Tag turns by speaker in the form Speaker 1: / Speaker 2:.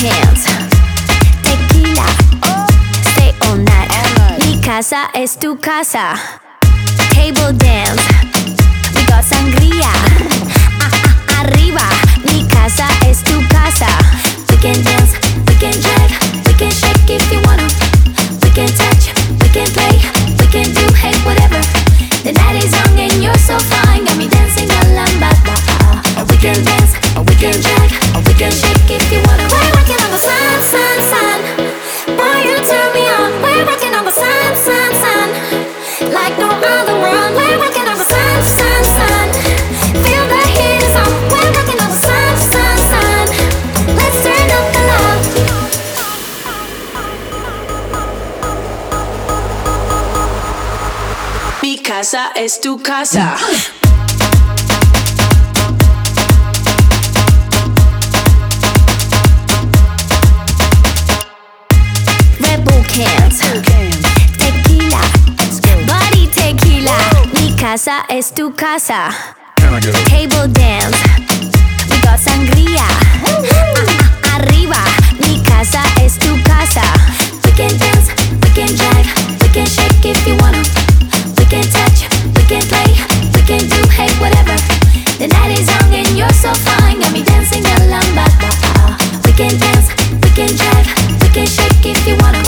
Speaker 1: hands. Tequila, oh, stay all night. Mi casa es tu casa. Table dance, we got sangría. Ah, ah,
Speaker 2: arriba. casa es tu casa.
Speaker 1: Red Bull cans, tequila, body tequila. Mi casa es tu casa. Table dance, we got sangria. young and you're so fine. Got me dancing We can dance, we can drive, we can shake if you wanna.